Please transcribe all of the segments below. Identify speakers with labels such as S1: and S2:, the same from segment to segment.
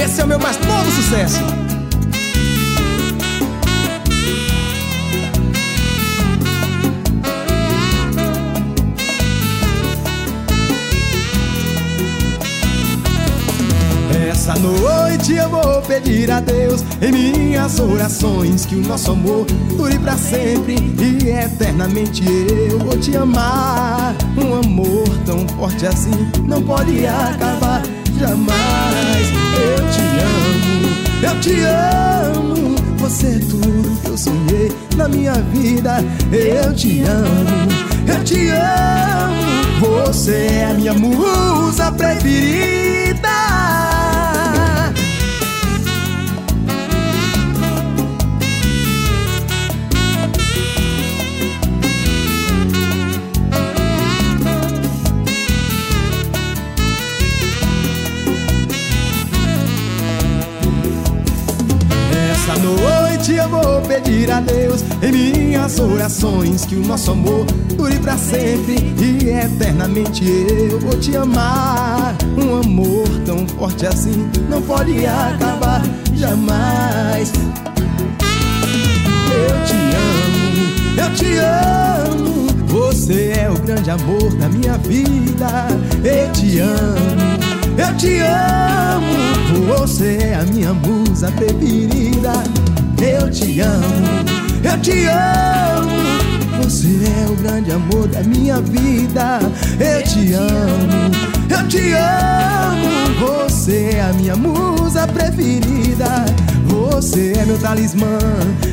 S1: Esse é o meu mais novo sucesso. Essa noite eu vou pedir a Deus em minhas orações que o nosso amor dure para sempre e eternamente eu vou te amar. Um amor tão forte assim não pode acabar jamais. Eu te amo, eu te amo. Você é tudo que eu sonhei na minha vida. Eu te amo, eu te amo. Você é a minha musa preferida. Essa noite eu vou pedir a Deus em minhas orações que o nosso amor dure para sempre e eternamente eu vou te amar. Um amor tão forte assim não pode acabar jamais. Eu te amo, eu te amo. Você é o grande amor da minha vida. Eu te amo, eu te amo. Você é a minha musa preferida. Eu te amo, eu te amo. Você é o grande amor da minha vida. Eu te amo, eu te amo. Você é a minha musa preferida. Você é meu talismã,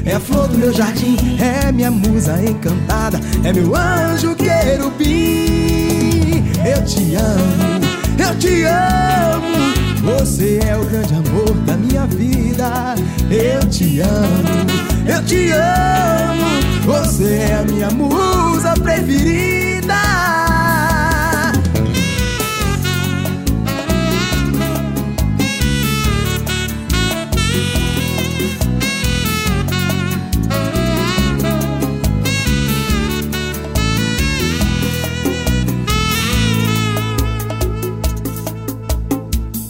S1: é a flor do meu jardim, é minha musa encantada, é meu anjo querubim. Eu te amo, eu te amo. Você é o grande amor da minha vida. Eu te amo, eu te amo. Você é a minha musa preferida.